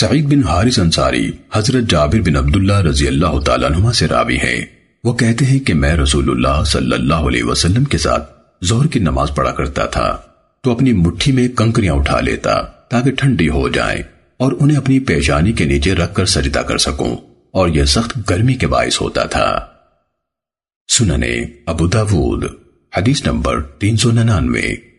سعید بن حارث انصاری حضرت جابر بن عبداللہ رضی اللہ تعالیٰ عنہ سے راوی ہیں۔ وہ کہتے ہیں کہ میں رسول اللہ صلی اللہ علیہ وسلم کے ساتھ زہر کی نماز پڑھا کرتا تھا۔ تو اپنی مٹھی میں کنکریاں اٹھا لیتا تاکہ ٹھنڈی ہو جائیں اور انہیں اپنی پیشانی کے نیچے رکھ کر سجدہ کر سکوں اور یہ سخت گرمی کے باعث ہوتا تھا۔ سننے ابو داود، حدیث نمبر تین سو ننانوے۔